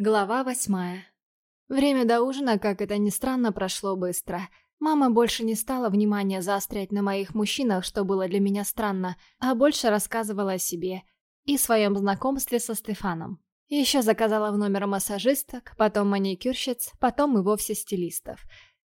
Глава восьмая. Время до ужина, как это ни странно, прошло быстро. Мама больше не стала внимания заострять на моих мужчинах, что было для меня странно, а больше рассказывала о себе и своем знакомстве со Стефаном. Еще заказала в номер массажисток, потом маникюрщиц, потом и вовсе стилистов.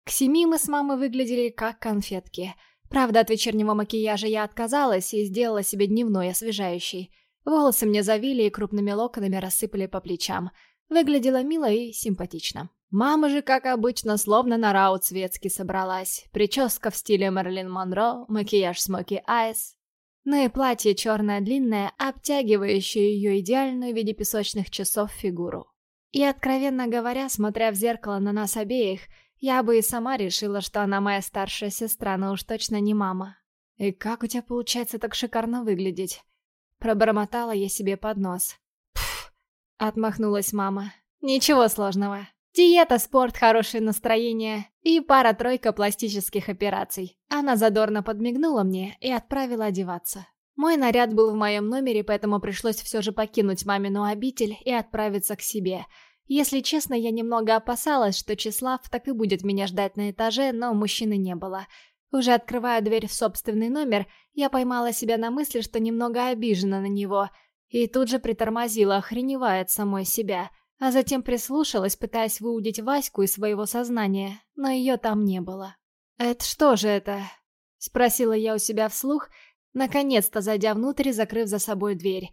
К семи мы с мамой выглядели как конфетки. Правда, от вечернего макияжа я отказалась и сделала себе дневной освежающий. Волосы мне завили и крупными локонами рассыпали по плечам – Выглядела мило и симпатично. Мама же, как обычно, словно на раут светский собралась. Прическа в стиле Мерлин Монро, макияж смоки айс. Ну и платье черное длинное, обтягивающее ее идеальную в виде песочных часов фигуру. И, откровенно говоря, смотря в зеркало на нас обеих, я бы и сама решила, что она моя старшая сестра, но уж точно не мама. «И как у тебя получается так шикарно выглядеть?» Пробормотала я себе под нос. Отмахнулась мама. Ничего сложного. Диета, спорт, хорошее настроение и пара-тройка пластических операций. Она задорно подмигнула мне и отправила одеваться. Мой наряд был в моем номере, поэтому пришлось все же покинуть мамину обитель и отправиться к себе. Если честно, я немного опасалась, что Числав так и будет меня ждать на этаже, но мужчины не было. Уже открывая дверь в собственный номер, я поймала себя на мысли, что немного обижена на него – и тут же притормозила, охреневая от самой себя, а затем прислушалась, пытаясь выудить Ваську из своего сознания, но ее там не было. «Это что же это?» — спросила я у себя вслух, наконец-то зайдя внутрь и закрыв за собой дверь.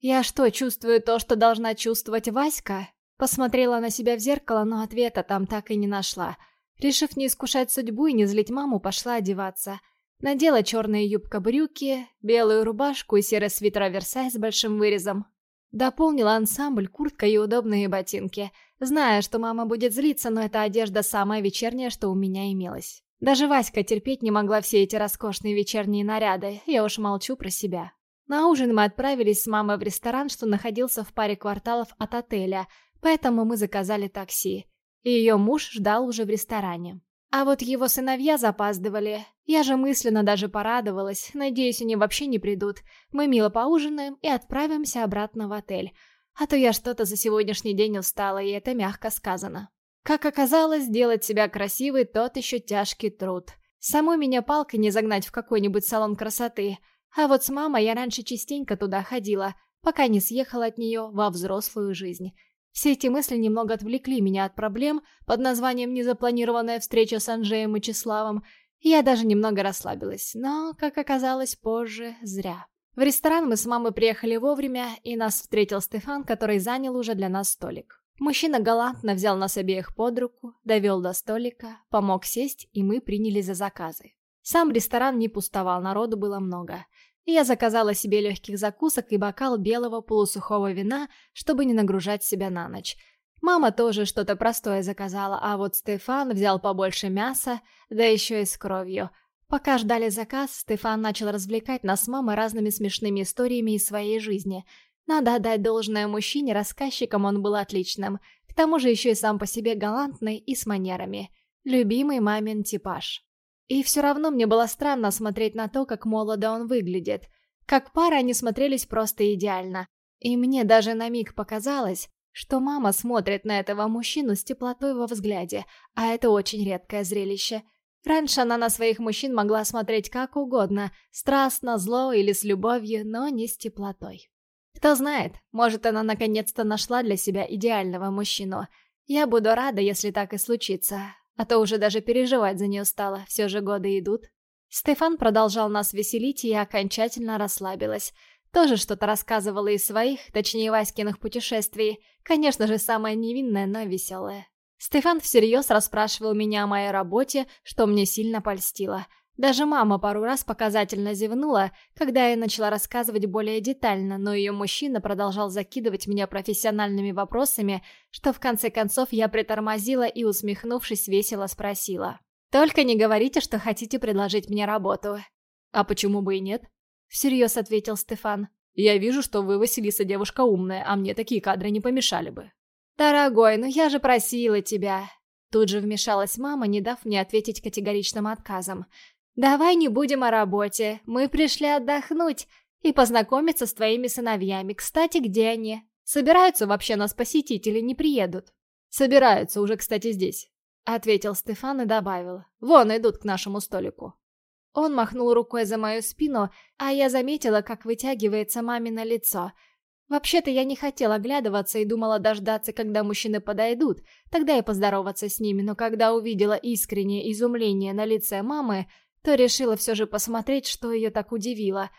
«Я что, чувствую то, что должна чувствовать Васька?» Посмотрела на себя в зеркало, но ответа там так и не нашла. Решив не искушать судьбу и не злить маму, пошла одеваться — Надела черные юбка-брюки, белую рубашку и серый свитер Версай с большим вырезом. Дополнила ансамбль куртка и удобные ботинки, зная, что мама будет злиться, но эта одежда самая вечерняя, что у меня имелась. Даже Васька терпеть не могла все эти роскошные вечерние наряды, я уж молчу про себя. На ужин мы отправились с мамой в ресторан, что находился в паре кварталов от отеля, поэтому мы заказали такси. И ее муж ждал уже в ресторане. А вот его сыновья запаздывали. Я же мысленно даже порадовалась. Надеюсь, они вообще не придут. Мы мило поужинаем и отправимся обратно в отель. А то я что-то за сегодняшний день устала, и это мягко сказано. Как оказалось, делать себя красивой – тот еще тяжкий труд. Саму меня палкой не загнать в какой-нибудь салон красоты. А вот с мамой я раньше частенько туда ходила, пока не съехала от нее во взрослую жизнь. Все эти мысли немного отвлекли меня от проблем под названием «Незапланированная встреча с Анжеем и Числавом», я даже немного расслабилась, но, как оказалось, позже зря. В ресторан мы с мамой приехали вовремя, и нас встретил Стефан, который занял уже для нас столик. Мужчина галантно взял нас обеих под руку, довел до столика, помог сесть, и мы приняли за заказы. Сам ресторан не пустовал, народу было много. Я заказала себе легких закусок и бокал белого полусухого вина, чтобы не нагружать себя на ночь. Мама тоже что-то простое заказала, а вот Стефан взял побольше мяса, да еще и с кровью. Пока ждали заказ, Стефан начал развлекать нас с мамой разными смешными историями из своей жизни. Надо отдать должное мужчине, рассказчиком он был отличным. К тому же еще и сам по себе галантный и с манерами. Любимый мамин типаж. И все равно мне было странно смотреть на то, как молодо он выглядит. Как пара они смотрелись просто идеально. И мне даже на миг показалось, что мама смотрит на этого мужчину с теплотой во взгляде, а это очень редкое зрелище. Раньше она на своих мужчин могла смотреть как угодно, страстно, зло или с любовью, но не с теплотой. Кто знает, может она наконец-то нашла для себя идеального мужчину. Я буду рада, если так и случится. А то уже даже переживать за нее стало, все же годы идут. Стефан продолжал нас веселить, и я окончательно расслабилась. Тоже что-то рассказывала из своих, точнее Васькиных путешествий. Конечно же, самое невинное, но веселое. Стефан всерьез расспрашивал меня о моей работе, что мне сильно польстило – даже мама пару раз показательно зевнула, когда я начала рассказывать более детально, но ее мужчина продолжал закидывать меня профессиональными вопросами, что в конце концов я притормозила и, усмехнувшись, весело спросила. «Только не говорите, что хотите предложить мне работу». «А почему бы и нет?» — всерьез ответил Стефан. «Я вижу, что вы, Василиса, девушка умная, а мне такие кадры не помешали бы». «Дорогой, ну я же просила тебя!» Тут же вмешалась мама, не дав мне ответить категоричным отказом. «Давай не будем о работе. Мы пришли отдохнуть и познакомиться с твоими сыновьями. Кстати, где они?» Собираются вообще нас посетить или не приедут?» «Собираются, уже, кстати, здесь», — ответил Стефан и добавил. «Вон, идут к нашему столику». Он махнул рукой за мою спину, а я заметила, как вытягивается мамино лицо. Вообще-то я не хотела оглядываться и думала дождаться, когда мужчины подойдут, тогда и поздороваться с ними, но когда увидела искреннее изумление на лице мамы, то решила все же посмотреть, что ее так удивило.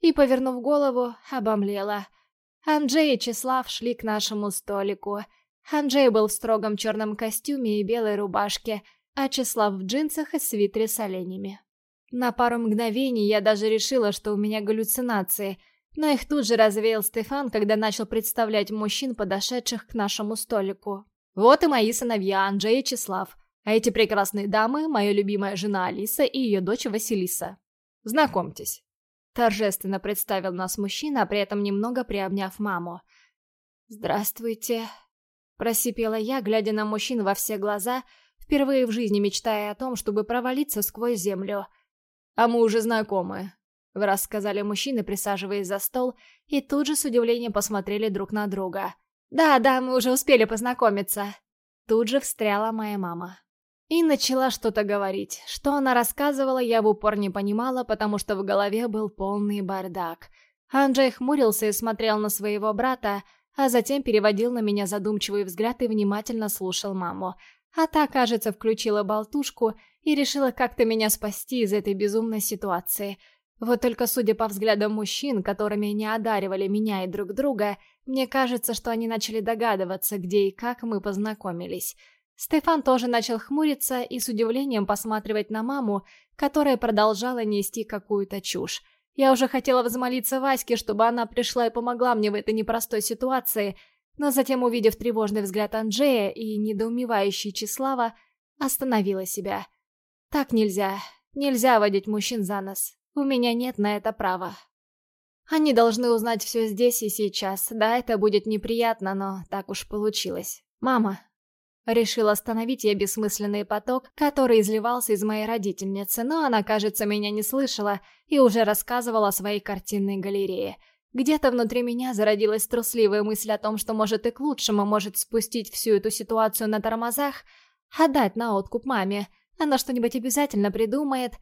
И, повернув голову, обомлела. Анджей и Числав шли к нашему столику. Анджей был в строгом черном костюме и белой рубашке, а Числав в джинсах и свитере с оленями. На пару мгновений я даже решила, что у меня галлюцинации, но их тут же развеял Стефан, когда начал представлять мужчин, подошедших к нашему столику. Вот и мои сыновья Анджей и Числав, а эти прекрасные дамы — моя любимая жена Алиса и ее дочь Василиса. Знакомьтесь. Торжественно представил нас мужчина, при этом немного приобняв маму. «Здравствуйте», — просипела я, глядя на мужчин во все глаза, впервые в жизни мечтая о том, чтобы провалиться сквозь землю — «А мы уже знакомы», — рассказали мужчины, присаживаясь за стол, и тут же с удивлением посмотрели друг на друга. «Да, да, мы уже успели познакомиться». Тут же встряла моя мама. И начала что-то говорить. Что она рассказывала, я в упор не понимала, потому что в голове был полный бардак. Анджей хмурился и смотрел на своего брата, а затем переводил на меня задумчивый взгляд и внимательно слушал маму. А та, кажется, включила болтушку и решила как-то меня спасти из этой безумной ситуации. Вот только судя по взглядам мужчин, которыми не одаривали меня и друг друга, мне кажется, что они начали догадываться, где и как мы познакомились. Стефан тоже начал хмуриться и с удивлением посматривать на маму, которая продолжала нести какую-то чушь. Я уже хотела взмолиться Ваське, чтобы она пришла и помогла мне в этой непростой ситуации, но затем, увидев тревожный взгляд Анджея и недоумевающий Числава, остановила себя. Так нельзя. Нельзя водить мужчин за нос. У меня нет на это права. Они должны узнать все здесь и сейчас. Да, это будет неприятно, но так уж получилось. Мама. Решил остановить я бессмысленный поток, который изливался из моей родительницы, но она, кажется, меня не слышала и уже рассказывала о своей картинной галерее — где-то внутри меня зародилась трусливая мысль о том, что может и к лучшему может спустить всю эту ситуацию на тормозах, отдать на откуп маме. Она что-нибудь обязательно придумает.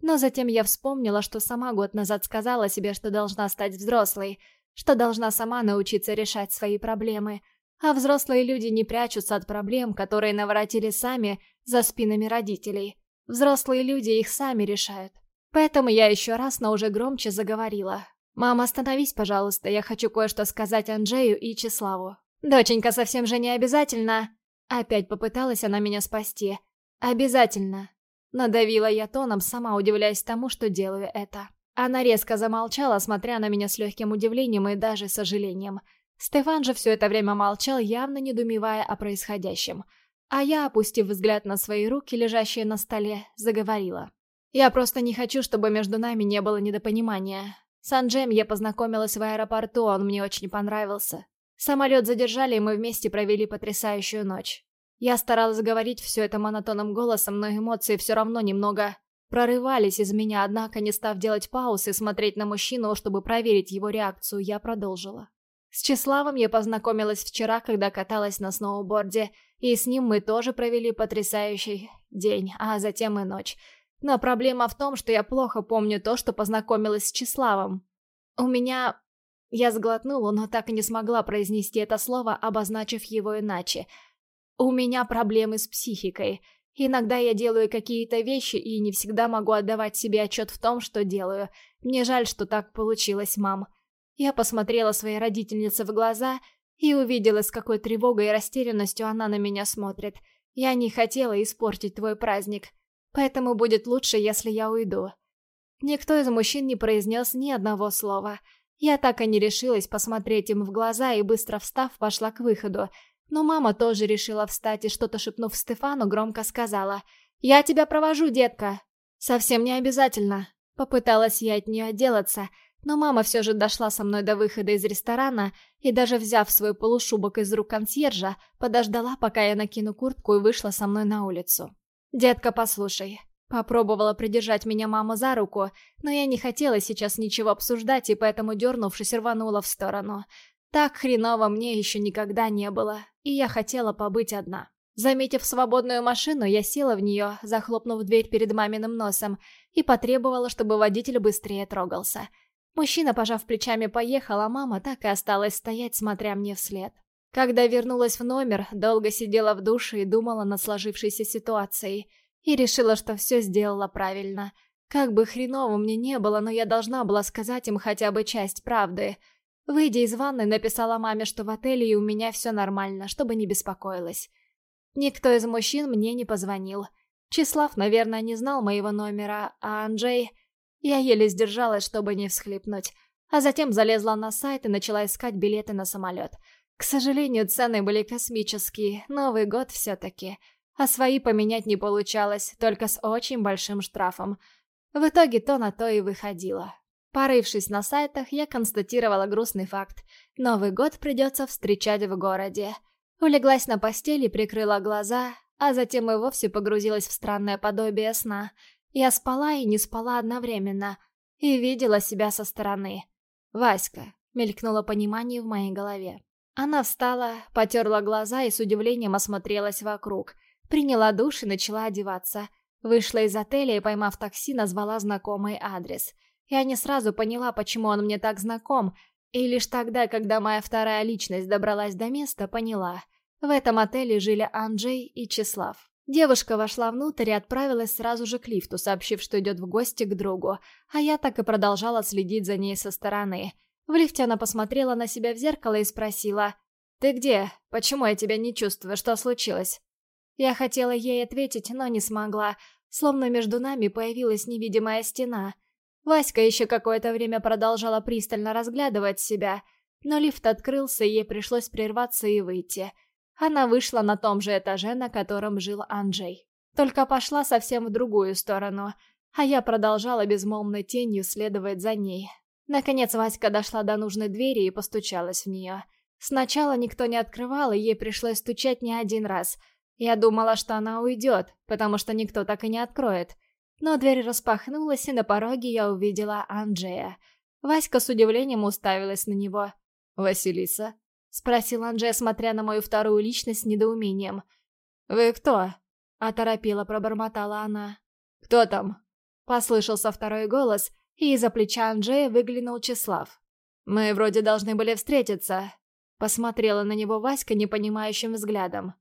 Но затем я вспомнила, что сама год назад сказала себе, что должна стать взрослой, что должна сама научиться решать свои проблемы. А взрослые люди не прячутся от проблем, которые наворотили сами за спинами родителей. Взрослые люди их сами решают. Поэтому я еще раз, но уже громче заговорила. «Мама, остановись, пожалуйста, я хочу кое-что сказать Анджею и Числаву». «Доченька, совсем же не обязательно...» Опять попыталась она меня спасти. «Обязательно». Надавила я тоном, сама удивляясь тому, что делаю это. Она резко замолчала, смотря на меня с легким удивлением и даже сожалением. Стефан же все это время молчал, явно недумевая о происходящем. А я, опустив взгляд на свои руки, лежащие на столе, заговорила. «Я просто не хочу, чтобы между нами не было недопонимания. С Анджем я познакомилась в аэропорту, он мне очень понравился. Самолет задержали, и мы вместе провели потрясающую ночь. Я старалась говорить все это монотонным голосом, но эмоции все равно немного прорывались из меня, однако, не став делать пауз и смотреть на мужчину, чтобы проверить его реакцию, я продолжила. С Числавом я познакомилась вчера, когда каталась на сноуборде, и с ним мы тоже провели потрясающий день, а затем и ночь. Но проблема в том, что я плохо помню то, что познакомилась с Числавом. У меня... Я сглотнула, но так и не смогла произнести это слово, обозначив его иначе. У меня проблемы с психикой. Иногда я делаю какие-то вещи и не всегда могу отдавать себе отчет в том, что делаю. Мне жаль, что так получилось, мам. Я посмотрела своей родительнице в глаза и увидела, с какой тревогой и растерянностью она на меня смотрит. Я не хотела испортить твой праздник. Поэтому будет лучше, если я уйду. Никто из мужчин не произнес ни одного слова. Я так и не решилась посмотреть им в глаза и, быстро встав, пошла к выходу. Но мама тоже решила встать и, что-то шепнув Стефану, громко сказала. «Я тебя провожу, детка!» «Совсем не обязательно». Попыталась я от нее отделаться, но мама все же дошла со мной до выхода из ресторана и, даже взяв свой полушубок из рук консьержа, подождала, пока я накину куртку и вышла со мной на улицу. «Детка, послушай». Попробовала придержать меня мама за руку, но я не хотела сейчас ничего обсуждать и поэтому, дернувшись, рванула в сторону. Так хреново мне еще никогда не было, и я хотела побыть одна. Заметив свободную машину, я села в нее, захлопнув дверь перед маминым носом, и потребовала, чтобы водитель быстрее трогался. Мужчина, пожав плечами, поехал, а мама так и осталась стоять, смотря мне вслед. Когда вернулась в номер, долго сидела в душе и думала над сложившейся ситуацией. И решила, что все сделала правильно. Как бы хреново мне не было, но я должна была сказать им хотя бы часть правды. Выйдя из ванной, написала маме, что в отеле и у меня все нормально, чтобы не беспокоилась. Никто из мужчин мне не позвонил. Числав, наверное, не знал моего номера, а Анджей... Я еле сдержалась, чтобы не всхлипнуть. А затем залезла на сайт и начала искать билеты на самолет. К сожалению, цены были космические, Новый год все-таки. А свои поменять не получалось, только с очень большим штрафом. В итоге то на то и выходило. Порывшись на сайтах, я констатировала грустный факт. Новый год придется встречать в городе. Улеглась на постели, прикрыла глаза, а затем и вовсе погрузилась в странное подобие сна. Я спала и не спала одновременно, и видела себя со стороны. «Васька», — мелькнуло понимание в моей голове. Она встала, потерла глаза и с удивлением осмотрелась вокруг. Приняла душ и начала одеваться. Вышла из отеля и, поймав такси, назвала знакомый адрес. Я не сразу поняла, почему он мне так знаком, и лишь тогда, когда моя вторая личность добралась до места, поняла. В этом отеле жили Анджей и Числав. Девушка вошла внутрь и отправилась сразу же к лифту, сообщив, что идет в гости к другу, а я так и продолжала следить за ней со стороны. В лифте она посмотрела на себя в зеркало и спросила, «Ты где? Почему я тебя не чувствую? Что случилось?» Я хотела ей ответить, но не смогла, словно между нами появилась невидимая стена — Васька еще какое-то время продолжала пристально разглядывать себя, но лифт открылся, и ей пришлось прерваться и выйти. Она вышла на том же этаже, на котором жил Анджей. Только пошла совсем в другую сторону, а я продолжала безмолвной тенью следовать за ней. Наконец Васька дошла до нужной двери и постучалась в нее. Сначала никто не открывал, и ей пришлось стучать не один раз. Я думала, что она уйдет, потому что никто так и не откроет. Но дверь распахнулась, и на пороге я увидела Анджея. Васька с удивлением уставилась на него. «Василиса?» — спросил Анджей, смотря на мою вторую личность с недоумением. «Вы кто?» — оторопела пробормотала она. «Кто там?» — послышался второй голос, и из-за плеча Анджея выглянул Числав. «Мы вроде должны были встретиться», — посмотрела на него Васька непонимающим взглядом.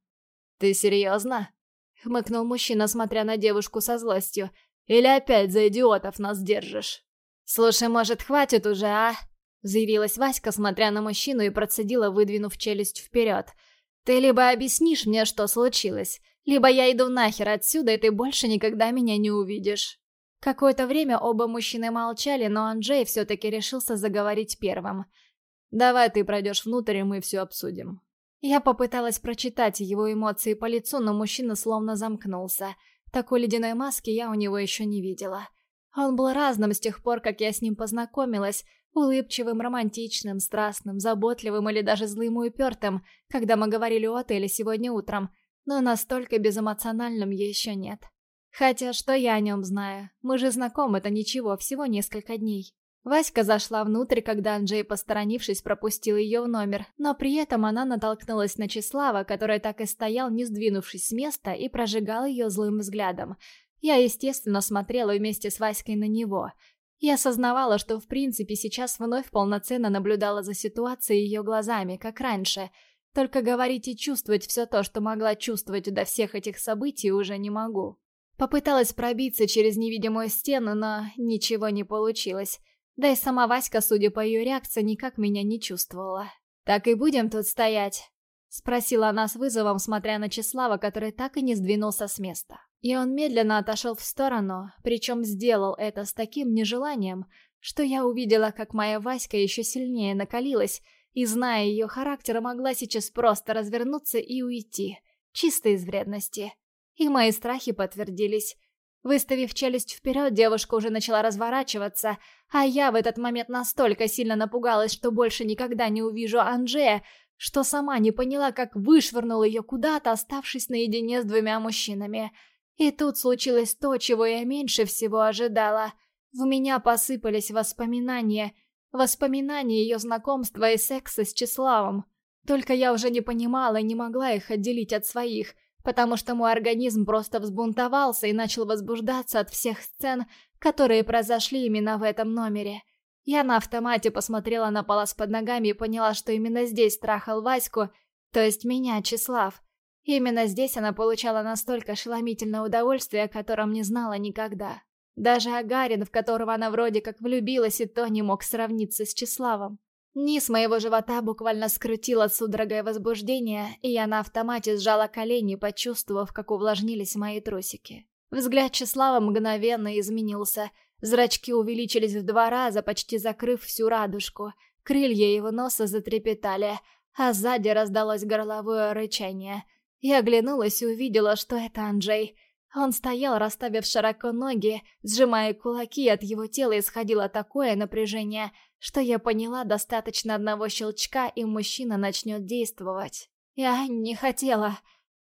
«Ты серьезно?» — хмыкнул мужчина, смотря на девушку со злостью, или опять за идиотов нас держишь?» «Слушай, может, хватит уже, а?» Заявилась Васька, смотря на мужчину и процедила, выдвинув челюсть вперед. «Ты либо объяснишь мне, что случилось, либо я иду нахер отсюда, и ты больше никогда меня не увидишь». Какое-то время оба мужчины молчали, но Анджей все-таки решился заговорить первым. «Давай ты пройдешь внутрь, и мы все обсудим». Я попыталась прочитать его эмоции по лицу, но мужчина словно замкнулся – такой ледяной маски я у него еще не видела. Он был разным с тех пор, как я с ним познакомилась, улыбчивым, романтичным, страстным, заботливым или даже злым и упертым, когда мы говорили у отеля сегодня утром, но настолько безэмоциональным еще нет. Хотя что я о нем знаю? Мы же знакомы, это ничего, всего несколько дней. Васька зашла внутрь, когда Анджей, посторонившись, пропустил ее в номер, но при этом она натолкнулась на Числава, который так и стоял, не сдвинувшись с места, и прожигал ее злым взглядом. Я, естественно, смотрела вместе с Васькой на него. Я осознавала, что в принципе сейчас вновь полноценно наблюдала за ситуацией ее глазами, как раньше. Только говорить и чувствовать все то, что могла чувствовать до всех этих событий, уже не могу. Попыталась пробиться через невидимую стену, но ничего не получилось. Да и сама Васька, судя по ее реакции, никак меня не чувствовала. «Так и будем тут стоять?» Спросила она с вызовом, смотря на Числава, который так и не сдвинулся с места. И он медленно отошел в сторону, причем сделал это с таким нежеланием, что я увидела, как моя Васька еще сильнее накалилась, и, зная ее характер, могла сейчас просто развернуться и уйти, чисто из вредности. И мои страхи подтвердились. Выставив челюсть вперед, девушка уже начала разворачиваться, а я в этот момент настолько сильно напугалась, что больше никогда не увижу Анжея, что сама не поняла, как вышвырнула ее куда-то, оставшись наедине с двумя мужчинами. И тут случилось то, чего я меньше всего ожидала. В меня посыпались воспоминания. Воспоминания ее знакомства и секса с Числавом. Только я уже не понимала и не могла их отделить от своих, потому что мой организм просто взбунтовался и начал возбуждаться от всех сцен, которые произошли именно в этом номере. Я на автомате посмотрела на палас под ногами и поняла, что именно здесь трахал Ваську, то есть меня, Числав. Именно здесь она получала настолько ошеломительное удовольствие, о котором не знала никогда. Даже Агарин, в которого она вроде как влюбилась, и то не мог сравниться с Числавом. Низ моего живота буквально скрутило судорогое возбуждение, и я на автомате сжала колени, почувствовав, как увлажнились мои трусики. Взгляд Числава мгновенно изменился. Зрачки увеличились в два раза, почти закрыв всю радужку. Крылья его носа затрепетали, а сзади раздалось горловое рычание. Я оглянулась и увидела, что это Анджей. Он стоял, расставив широко ноги, сжимая кулаки, от его тела исходило такое напряжение, что я поняла, достаточно одного щелчка, и мужчина начнет действовать. «Я не хотела...»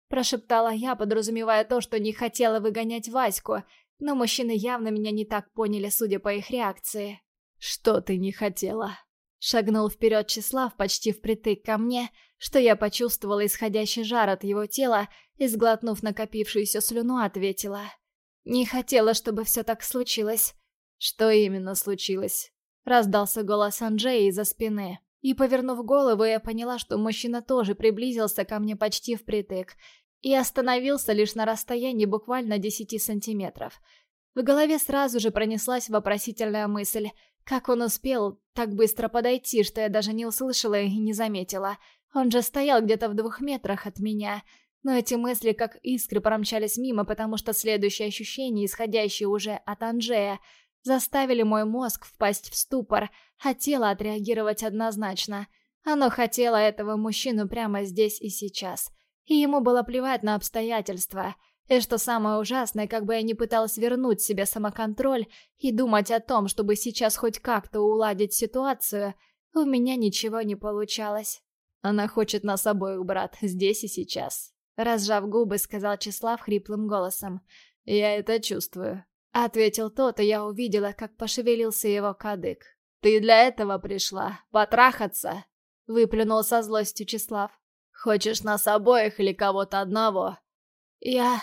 Прошептала я, подразумевая то, что не хотела выгонять Ваську, но мужчины явно меня не так поняли, судя по их реакции. «Что ты не хотела?» Шагнул вперед Числав почти впритык ко мне, что я почувствовала исходящий жар от его тела и, сглотнув накопившуюся слюну, ответила. «Не хотела, чтобы все так случилось». «Что именно случилось?» Раздался голос Анджея из-за спины. И, повернув голову, я поняла, что мужчина тоже приблизился ко мне почти впритык и остановился лишь на расстоянии буквально 10 сантиметров. В голове сразу же пронеслась вопросительная мысль, как он успел так быстро подойти, что я даже не услышала и не заметила. Он же стоял где-то в двух метрах от меня. Но эти мысли как искры промчались мимо, потому что следующие ощущения, исходящие уже от Анжея, заставили мой мозг впасть в ступор, а тело отреагировать однозначно. Оно хотело этого мужчину прямо здесь и сейчас. И ему было плевать на обстоятельства — и что самое ужасное, как бы я ни пыталась вернуть себе самоконтроль и думать о том, чтобы сейчас хоть как-то уладить ситуацию, у меня ничего не получалось. Она хочет нас обоих, брат, здесь и сейчас. Разжав губы, сказал Числав хриплым голосом. «Я это чувствую», — ответил тот, и я увидела, как пошевелился его кадык. «Ты для этого пришла? Потрахаться?» — выплюнул со злостью Числав. «Хочешь нас обоих или кого-то одного?» «Я...»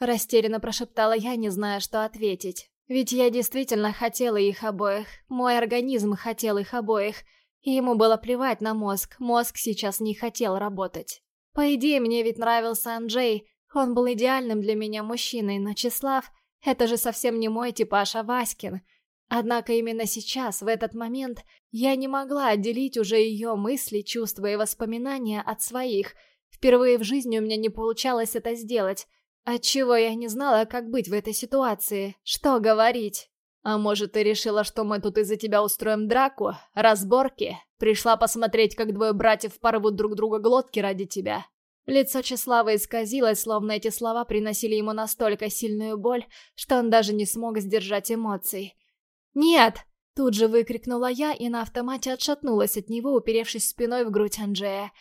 Растерянно прошептала я, не зная, что ответить. Ведь я действительно хотела их обоих. Мой организм хотел их обоих. И ему было плевать на мозг. Мозг сейчас не хотел работать. По идее, мне ведь нравился Анджей. Он был идеальным для меня мужчиной, но Числав — это же совсем не мой типаж, а Васькин. Однако именно сейчас, в этот момент, я не могла отделить уже ее мысли, чувства и воспоминания от своих. Впервые в жизни у меня не получалось это сделать — Отчего я не знала, как быть в этой ситуации? Что говорить? А может, ты решила, что мы тут из-за тебя устроим драку? Разборки? Пришла посмотреть, как двое братьев порвут друг друга глотки ради тебя?» Лицо Числава исказилось, словно эти слова приносили ему настолько сильную боль, что он даже не смог сдержать эмоций. «Нет!» — тут же выкрикнула я и на автомате отшатнулась от него, уперевшись спиной в грудь Анджея.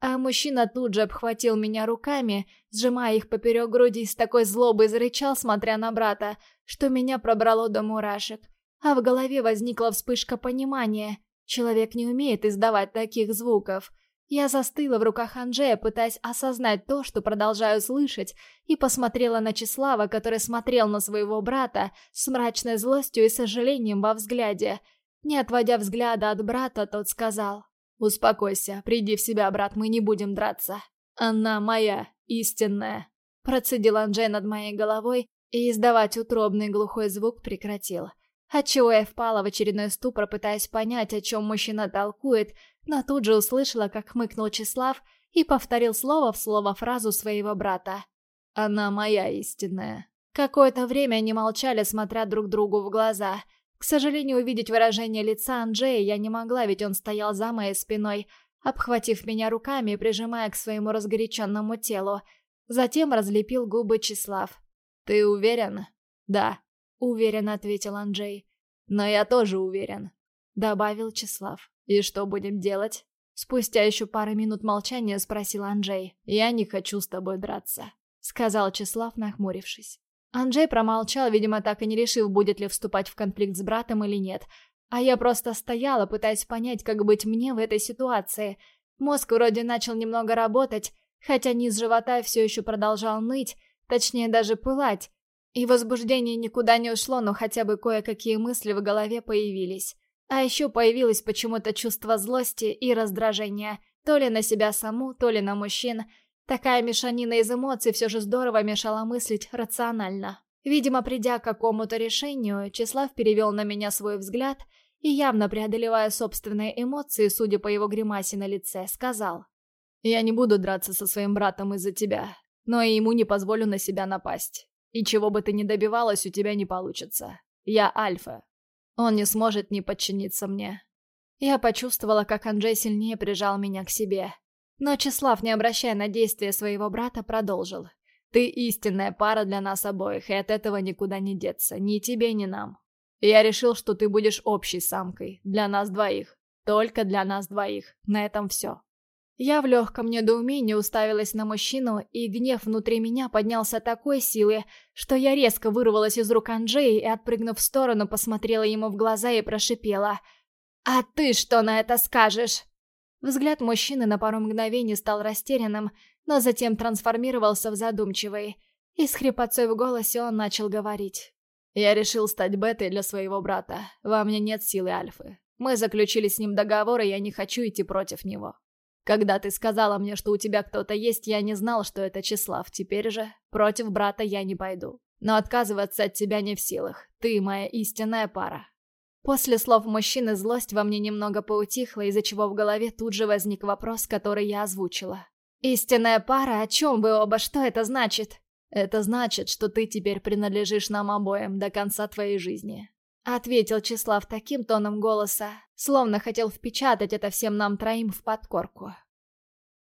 А мужчина тут же обхватил меня руками, сжимая их поперек груди с такой злобой зарычал, смотря на брата, что меня пробрало до мурашек. А в голове возникла вспышка понимания. Человек не умеет издавать таких звуков. Я застыла в руках Анжея, пытаясь осознать то, что продолжаю слышать, и посмотрела на Числава, который смотрел на своего брата с мрачной злостью и сожалением во взгляде. Не отводя взгляда от брата, тот сказал... «Успокойся, приди в себя, брат, мы не будем драться. Она моя, истинная». Процедил Анджей над моей головой, и издавать утробный глухой звук прекратил. Отчего я впала в очередной ступор, пытаясь понять, о чем мужчина толкует, но тут же услышала, как хмыкнул Числав и повторил слово в слово фразу своего брата. «Она моя истинная». Какое-то время они молчали, смотря друг другу в глаза — к сожалению, увидеть выражение лица Анджея я не могла, ведь он стоял за моей спиной, обхватив меня руками и прижимая к своему разгоряченному телу. Затем разлепил губы Числав. «Ты уверен?» «Да», — уверенно ответил Анджей. «Но я тоже уверен», — добавил Числав. «И что будем делать?» Спустя еще пару минут молчания спросил Анджей. «Я не хочу с тобой драться», — сказал Числав, нахмурившись. Анджей промолчал, видимо, так и не решив, будет ли вступать в конфликт с братом или нет. А я просто стояла, пытаясь понять, как быть мне в этой ситуации. Мозг вроде начал немного работать, хотя низ живота все еще продолжал ныть, точнее даже пылать. И возбуждение никуда не ушло, но хотя бы кое-какие мысли в голове появились. А еще появилось почему-то чувство злости и раздражения. То ли на себя саму, то ли на мужчин. Такая мешанина из эмоций все же здорово мешала мыслить рационально. Видимо, придя к какому-то решению, Числав перевел на меня свой взгляд и, явно преодолевая собственные эмоции, судя по его гримасе на лице, сказал. «Я не буду драться со своим братом из-за тебя, но и ему не позволю на себя напасть. И чего бы ты ни добивалась, у тебя не получится. Я Альфа. Он не сможет не подчиниться мне». Я почувствовала, как Анджей сильнее прижал меня к себе. Но Числав, не обращая на действия своего брата, продолжил. Ты истинная пара для нас обоих, и от этого никуда не деться, ни тебе, ни нам. я решил, что ты будешь общей самкой, для нас двоих. Только для нас двоих. На этом все. Я в легком недоумении уставилась на мужчину, и гнев внутри меня поднялся такой силой, что я резко вырвалась из рук Анджея и, отпрыгнув в сторону, посмотрела ему в глаза и прошипела. «А ты что на это скажешь?» Взгляд мужчины на пару мгновений стал растерянным, но затем трансформировался в задумчивый. И с хрипотцой в голосе он начал говорить. «Я решил стать бетой для своего брата. Во мне нет силы Альфы. Мы заключили с ним договор, и я не хочу идти против него. Когда ты сказала мне, что у тебя кто-то есть, я не знал, что это Числав. Теперь же против брата я не пойду. Но отказываться от тебя не в силах. Ты моя истинная пара». После слов мужчины злость во мне немного поутихла, из-за чего в голове тут же возник вопрос, который я озвучила. «Истинная пара? О чем вы оба? Что это значит?» «Это значит, что ты теперь принадлежишь нам обоим до конца твоей жизни», — ответил Числав таким тоном голоса, словно хотел впечатать это всем нам троим в подкорку.